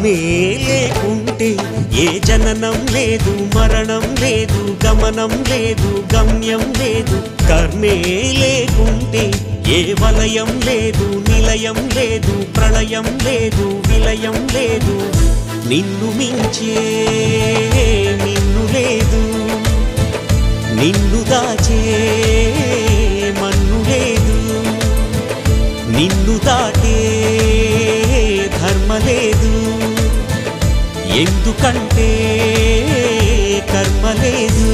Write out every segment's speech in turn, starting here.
కర్మే లేకుంటే ఏ జననం లేదు మరణం లేదు గమనం లేదు గమ్యం లేదు. కర్మే లేకుంటే ఏ వలయం లేదు నిలయం లేదు ప్రళయం లేదు విలయం లేదు. నిన్ను మించే నిన్ను లేదు. నిన్ను దాచే మన్ను లేదు. నిన్ను దాటే ధర్మ లేదు. ఎందుకంటే కర్మ లేదు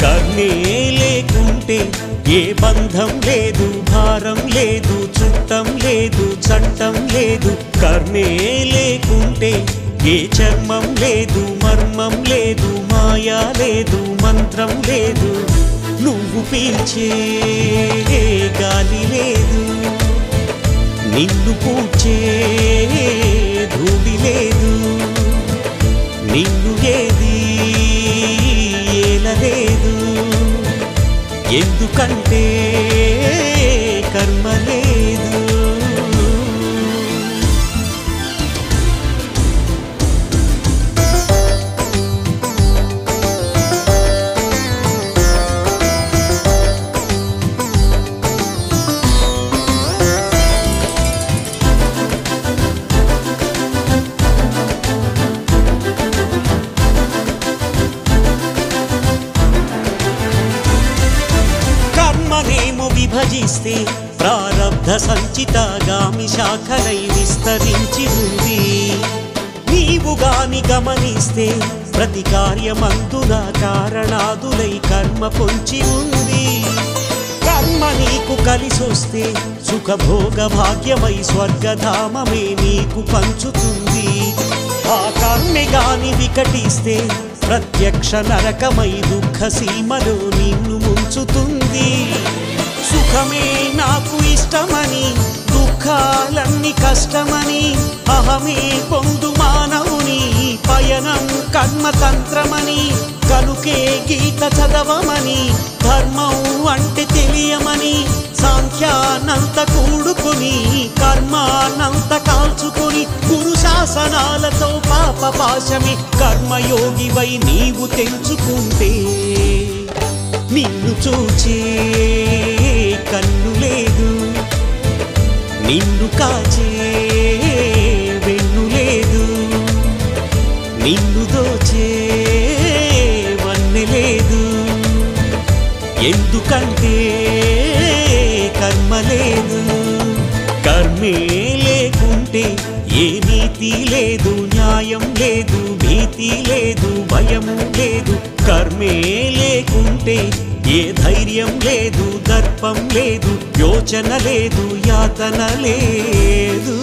కర్మే లేకుంటే ఏ బంధం లేదు భారం లేదు చుట్టం లేదు చట్టం లేదు. కర్మే లేకుంటే ఏ చర్మం లేదు మర్మం లేదు మాయా లేదు మంత్రం లేదు. నువ్వు పీల్చే గాలి లేదు. నిన్ను పూడ్చే ధూళి లేదు. నిన్ను ఏది ఏలలేదు. ఎందుకంటే కర్మలే విస్తరించి ఉంది నీవు గాని గమనిస్తే ప్రతి కార్యమందున కారణాదులై కర్మ పొంచి ఉంది కర్మ నీకు కలిసొస్తే సుఖభోగ భాగ్యమై స్వర్గధామమే నీకు పంచుతుంది. ఆ కర్మె గాని వికటిస్తే ప్రత్యక్ష నరకమై దుఃఖ సీమలో నిన్ను ముంచుతుంది. సుఖమే నాకు ఇష్టమని దుఃఖాలన్నీ కష్టమని అహమే పొందు మానవుని పయనం కర్మతంత్రమని కనుకే గీత చదవమని ధర్మం అంటే తెలియమని సాంఖ్యానంత కూడుకుని కర్మానంత కాల్చుకుని గురు శాసనాలతో పాప పాశమి కర్మయోగివై నీవు తెంచుకుంటే నిన్ను చూచే కన్ను లేదు. నిన్ను కాచే వెన్ను లేదు. నిన్ను దోచే వన్నె లేదు. ఎందుకంటే కర్మ లేదు. కర్మే లేకుంటే ఏ నీతి లేదు. న్యాయం లేదు భీతి లేదు భయము లేదు. కర్మే లేకుంటే ఏ ధైర్యం లేదు దర్పం లేదు యోచన లేదు యాతన లేదు.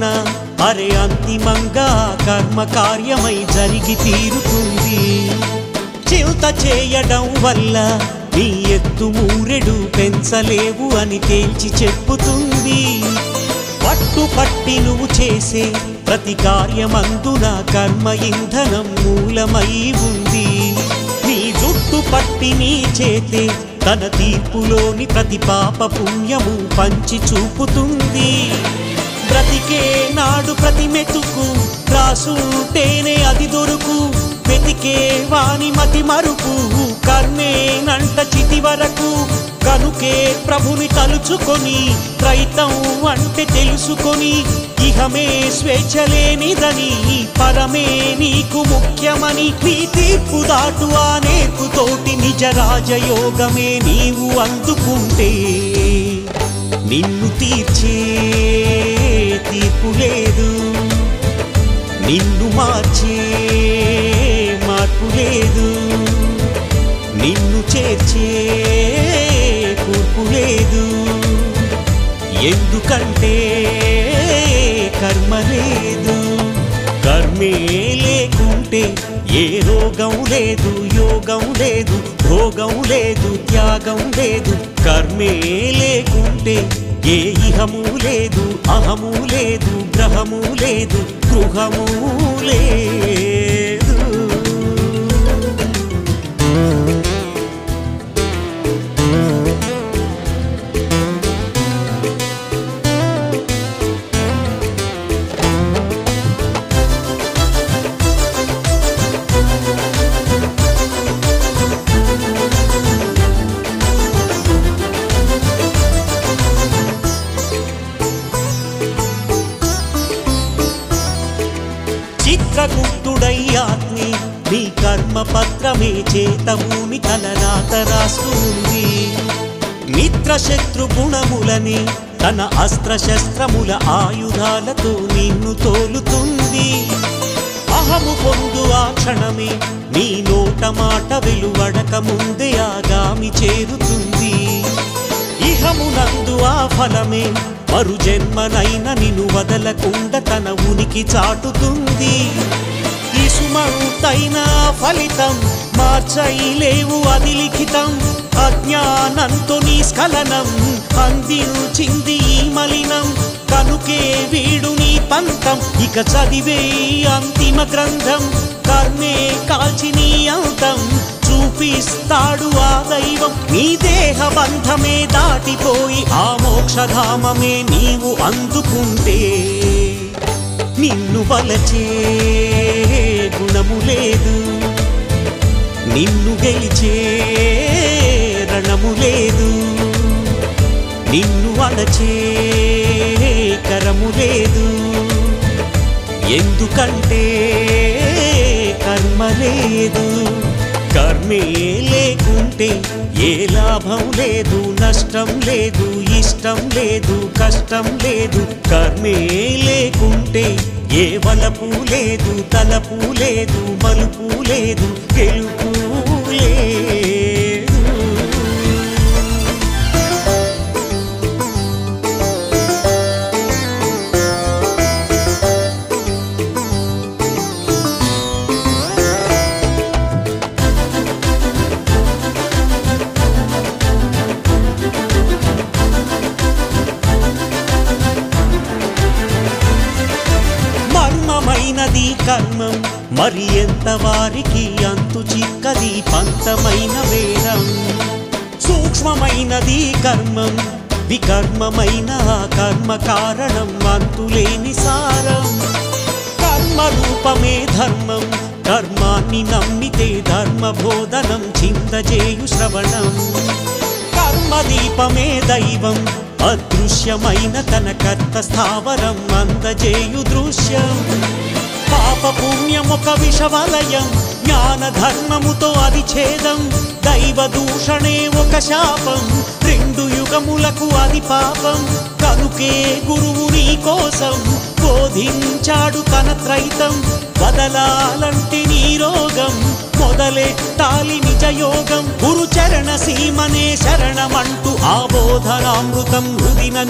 అనుకున్నా అరే అంతిమంగా కర్మ కార్యమై జరిగి తీరుతుంది. చింత చేయడం వల్ల నీ ఎత్తు మూరెడు పెంచలేవు అని తేల్చి చెప్పుతుంది. పట్టు పట్టి నువ్వు చేసే ప్రతి కార్యమందున కర్మ ఇంధనం మూలమై ఉంది. నీ జుట్టు పట్టి నీ చేతే తన తీర్పులోని ప్రతి పాప పుణ్యము పంచి చూపుతుంది. బ్రతికే నాడు ప్రతి మెతుకు రాసుంటేనే అది దొరుకు. వెతికే వాణి మతి మరుపు కర్మేనంట చితి వరకు. కనుకే ప్రభుని తలుచుకొని రైతం అంటే తెలుసుకొని. ఇహమే స్వేచ్ఛలేనిదని పరమే నీకు ముఖ్యమని నీ తీర్పు దాటు ఆ నేర్పుతోటి నిజ రాజయోగమే నీవు అందుకుంటే నిన్ను తీర్చే తీర్పు లేదు. నిన్ను మార్చే మార్పు లేదు. నిన్ను చేర్చే కూర్పు లేదు. ఎందుకంటే కర్మ లేదు. కర్మే లేకుంటే ఏ రోగం లేదు యోగం లేదు భోగం లేదు త్యాగం లేదు. కర్మే లేకుంటే ఏ ఇహము లేదు అహము లేదు గ్రహము లేదు గృహము లేదు. చిత్రగుప్తుడై నీ కర్మ పత్రమే చేతమూని తలనాత రాస్తుంది మిత్ర గుణములని తన అస్త్రశస్త్రముల ఆయుధాలతో నిన్ను తోలుతుంది. అహము పొందు ఆ క్షణమే నీ నోట మాట వెలువడక ముందే ఆగామి చేరుతుంది. ఇహమునందు ఆ ఫలమే. మరు జన్మనైన నిన్ను వదలకుండా తన ఉనికి చాటుతుంది. ఇసుమంతైన ఫలితం మార్చైలేవు అది లిఖితం. అజ్ఞానంతో నిస్ఖలనం అందించింది ఈ మలినం. కనుకే వీడు నీ పంతం ఇక చదివే అంతిమ గ్రంథం. కర్మే కాల్చి నీ అంతం. చూపిస్తాడు ఆ దైవం. నీ దేహ బంధమే దాటిపోయి ఆ మోక్షధామమే నీవు అందుకుంటే నిన్ను వలచే గుణము లేదు. నిన్ను గెలిచే రణము లేదు. నిన్ను అణచే కరము లేదు. ఎందుకంటే కర్మ లేదు. కర్మే లేకుంటే ఏ లాభం లేదు నష్టం లేదు ఇష్టం లేదు కష్టం లేదు. కర్మే లేకుంటే ఏ వలపు లేదు తలపు లేదు మలుపు లేదు గెలుపు లేదు. పంతమైనది కర్మం మరి ఎంత వారికి అంతు చిక్కది పంతమైన వేదం. సూక్ష్మమైనది కర్మం వికర్మమైన కర్మ కారణం అంతులేని సారం. కర్మ రూపమే ధర్మం కర్మాన్ని నమ్మితే ధర్మ బోధనం చింతజేయు శ్రవణం. ఆత్మదీపమే దైవం. అదృశ్యమైన తన కర్త స్థావరం అందజేయు దృశ్యం. పాప పుణ్యం ఒక విషవలయం జ్ఞాన ధర్మముతో అది ఛేదం దైవ దూషణే ఒక శాపం రెండు యుగములకు అది పాపం. కనుకే గురువు నీ కోసం బోధించాడు తన త్రైతం. వదలాలంటే నీ రోగం మొదలెట్టాలి నిజయోగం. గురు చరణ సీమనే శరణమంటూ ఆ బోధనామృతం హృదిన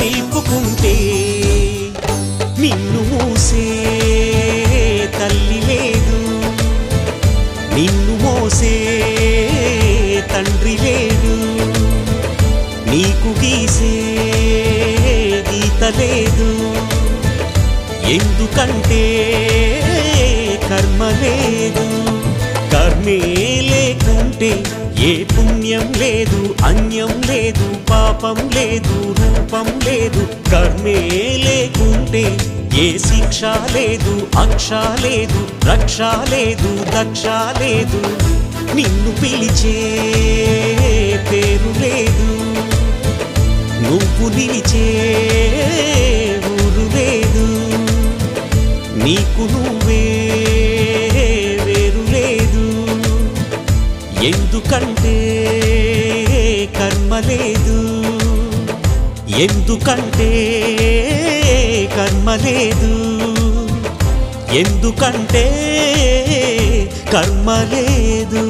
ఉంటే ఏ పుణ్యం లేదు అన్యం లేదు పాపం లేదు రూపం లేదు కర్మే లేకుంటే ఏ శిక్ష లేదు అక్ష లేదు రక్ష లేదు దక్ష లేదు. నిన్ను పిలిచే పేరు లేదు. ఎందుకంటే కర్మ లేదు. ఎందుకంటే కర్మ లేదు.